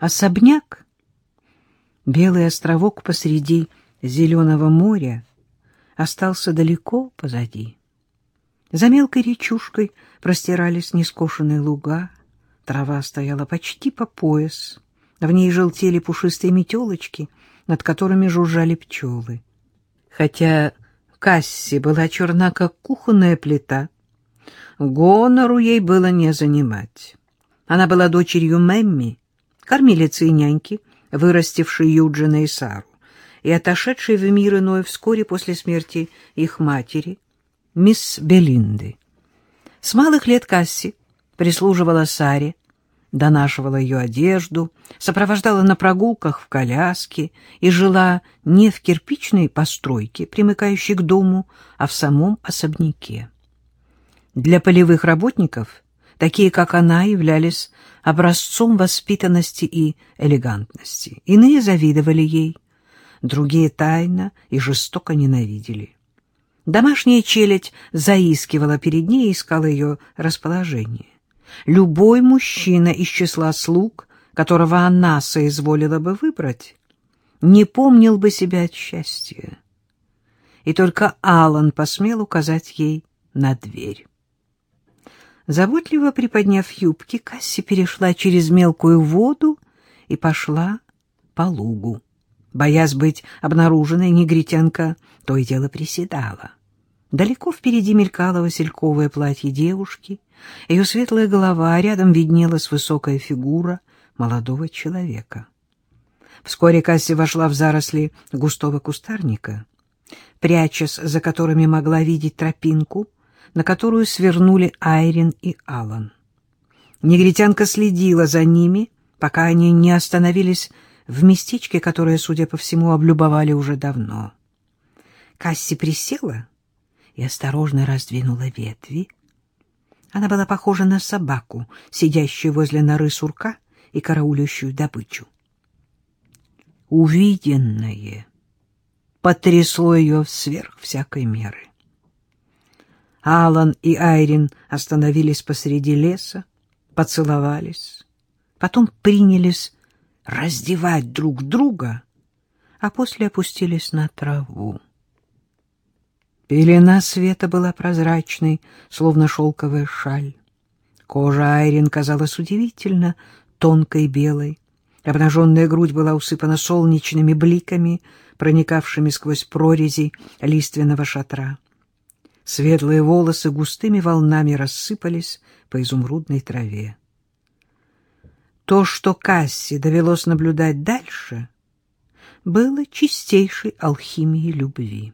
Особняк, белый островок посреди зеленого моря, остался далеко позади. За мелкой речушкой простирались нескошенные луга, трава стояла почти по пояс, в ней желтели пушистые метелочки, над которыми жужжали пчелы. Хотя Касси была черна, как кухонная плита, гонору ей было не занимать. Она была дочерью Мэмми, кормилицы и няньки, вырастившей Юджина и Сару, и отошедшей в мир иной вскоре после смерти их матери, мисс Белинды. С малых лет Касси прислуживала Саре, донашивала ее одежду, сопровождала на прогулках в коляске и жила не в кирпичной постройке, примыкающей к дому, а в самом особняке. Для полевых работников такие, как она, являлись образцом воспитанности и элегантности. Иные завидовали ей, другие тайно и жестоко ненавидели. Домашняя челядь заискивала перед ней и искала ее расположение. Любой мужчина из числа слуг, которого она соизволила бы выбрать, не помнил бы себя от счастья. И только Алан посмел указать ей на дверь. Заботливо приподняв юбки, Касси перешла через мелкую воду и пошла по лугу. Боясь быть обнаруженной, негритянка то и дело приседала. Далеко впереди мелькало васильковое платье девушки, ее светлая голова, а рядом виднелась высокая фигура молодого человека. Вскоре Касси вошла в заросли густого кустарника, прячась за которыми могла видеть тропинку, на которую свернули Айрин и Алан. Негритянка следила за ними, пока они не остановились в местечке, которое, судя по всему, облюбовали уже давно. Касси присела и осторожно раздвинула ветви. Она была похожа на собаку, сидящую возле норы сурка и караулющую добычу. Увиденное потрясло ее сверх всякой меры. Алан и Айрин остановились посреди леса, поцеловались, потом принялись раздевать друг друга, а после опустились на траву. Пелена света была прозрачной, словно шелковая шаль. Кожа Айрин казалась удивительно тонкой белой. Обнаженная грудь была усыпана солнечными бликами, проникавшими сквозь прорези лиственного шатра. Светлые волосы густыми волнами рассыпались по изумрудной траве. То, что Касси довелось наблюдать дальше, было чистейшей алхимией любви.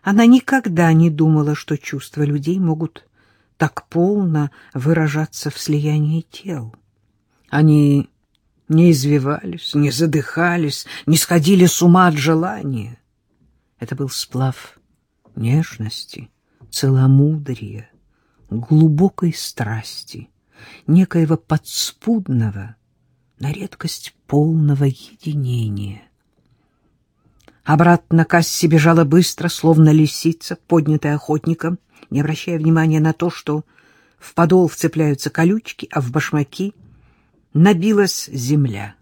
Она никогда не думала, что чувства людей могут так полно выражаться в слиянии тел. Они не извивались, не задыхались, не сходили с ума от желания. Это был сплав нежности, целомудрия, глубокой страсти, некоего подспудного, на редкость полного единения. Обратно Касси бежала быстро, словно лисица, поднятая охотником, не обращая внимания на то, что в подол вцепляются колючки, а в башмаки набилась земля.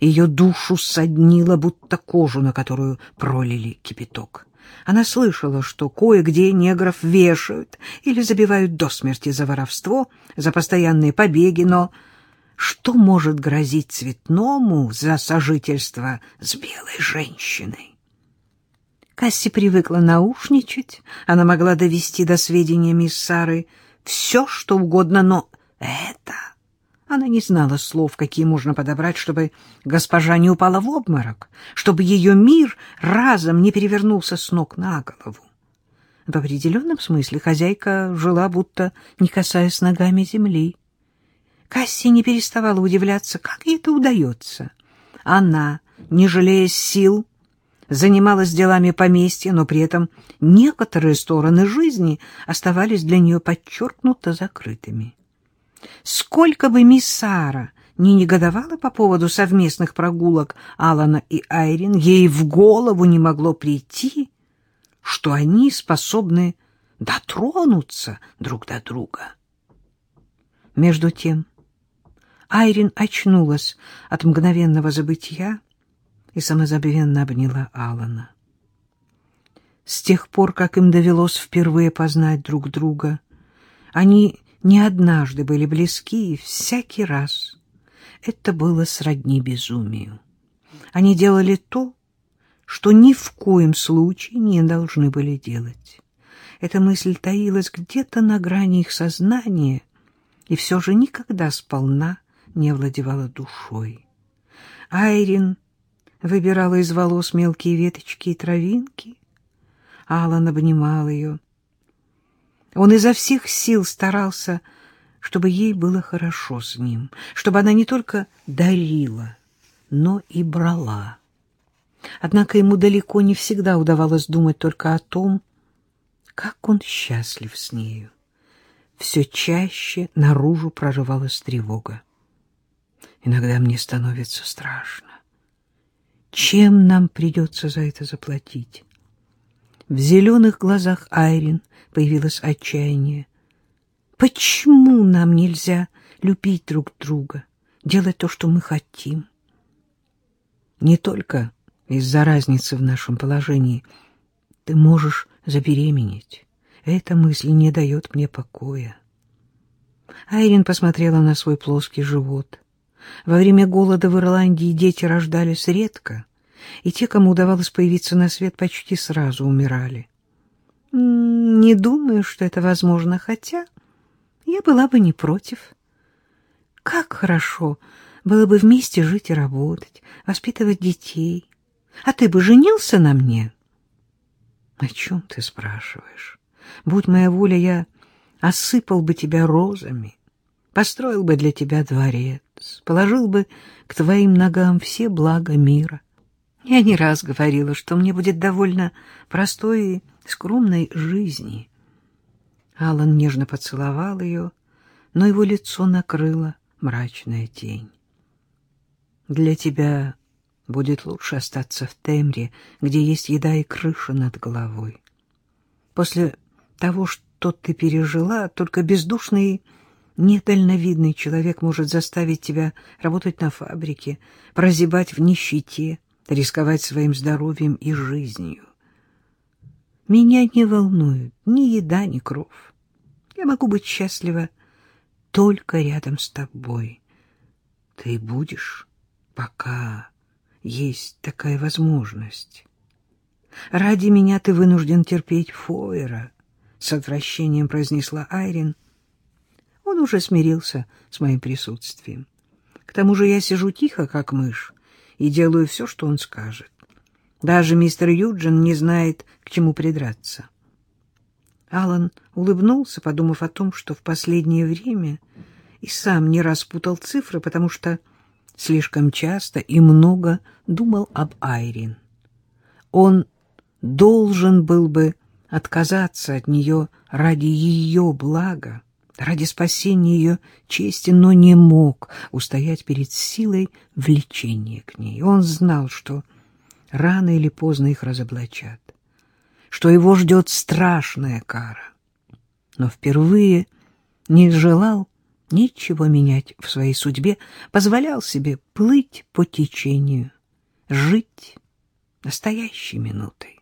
Ее душу соднило, будто кожу, на которую пролили кипяток. Она слышала, что кое-где негров вешают или забивают до смерти за воровство, за постоянные побеги, но что может грозить цветному за сожительство с белой женщиной? Касси привыкла наушничать, она могла довести до сведения мисс Сары все, что угодно, но это... Она не знала слов, какие можно подобрать, чтобы госпожа не упала в обморок, чтобы ее мир разом не перевернулся с ног на голову. В определенном смысле хозяйка жила, будто не касаясь ногами земли. Касси не переставала удивляться, как ей это удается. Она, не жалея сил, занималась делами поместья, но при этом некоторые стороны жизни оставались для нее подчеркнуто закрытыми. Сколько бы мисс Сара не негодовала по поводу совместных прогулок Алана и Айрин, ей в голову не могло прийти, что они способны дотронуться друг до друга. Между тем Айрин очнулась от мгновенного забытия и самозабвенно обняла Алана. С тех пор, как им довелось впервые познать друг друга, они не однажды были близки, и всякий раз это было сродни безумию. Они делали то, что ни в коем случае не должны были делать. Эта мысль таилась где-то на грани их сознания и все же никогда сполна не овладевала душой. Айрин выбирала из волос мелкие веточки и травинки. Алан обнимал ее. Он изо всех сил старался, чтобы ей было хорошо с ним, чтобы она не только дарила, но и брала. Однако ему далеко не всегда удавалось думать только о том, как он счастлив с нею. Все чаще наружу прорывалась тревога. Иногда мне становится страшно. Чем нам придется за это заплатить? В зеленых глазах Айрин появилось отчаяние. Почему нам нельзя любить друг друга, делать то, что мы хотим? Не только из-за разницы в нашем положении. Ты можешь забеременеть. Эта мысль не дает мне покоя. Айрин посмотрела на свой плоский живот. Во время голода в Ирландии дети рождались редко, и те, кому удавалось появиться на свет, почти сразу умирали. Не думаю, что это возможно, хотя я была бы не против. Как хорошо было бы вместе жить и работать, воспитывать детей. А ты бы женился на мне? О чем ты спрашиваешь? Будь моя воля, я осыпал бы тебя розами, построил бы для тебя дворец, положил бы к твоим ногам все блага мира. Я не раз говорила, что мне будет довольно простой и скромной жизни. Алан нежно поцеловал ее, но его лицо накрыло мрачная тень. Для тебя будет лучше остаться в Темре, где есть еда и крыша над головой. После того, что ты пережила, только бездушный недальновидный человек может заставить тебя работать на фабрике, прозябать в нищете, рисковать своим здоровьем и жизнью. Меня не волнует ни еда, ни кровь. Я могу быть счастлива только рядом с тобой. Ты будешь, пока есть такая возможность. Ради меня ты вынужден терпеть Фойера, — с отвращением произнесла Айрин. Он уже смирился с моим присутствием. К тому же я сижу тихо, как мышь, и делаю все, что он скажет. Даже мистер Юджин не знает, к чему придраться. Алан улыбнулся, подумав о том, что в последнее время и сам не распутал цифры, потому что слишком часто и много думал об Айрин. Он должен был бы отказаться от нее ради ее блага, ради спасения ее чести, но не мог устоять перед силой влечения к ней. Он знал, что рано или поздно их разоблачат, что его ждет страшная кара, но впервые не желал ничего менять в своей судьбе, позволял себе плыть по течению, жить настоящей минутой.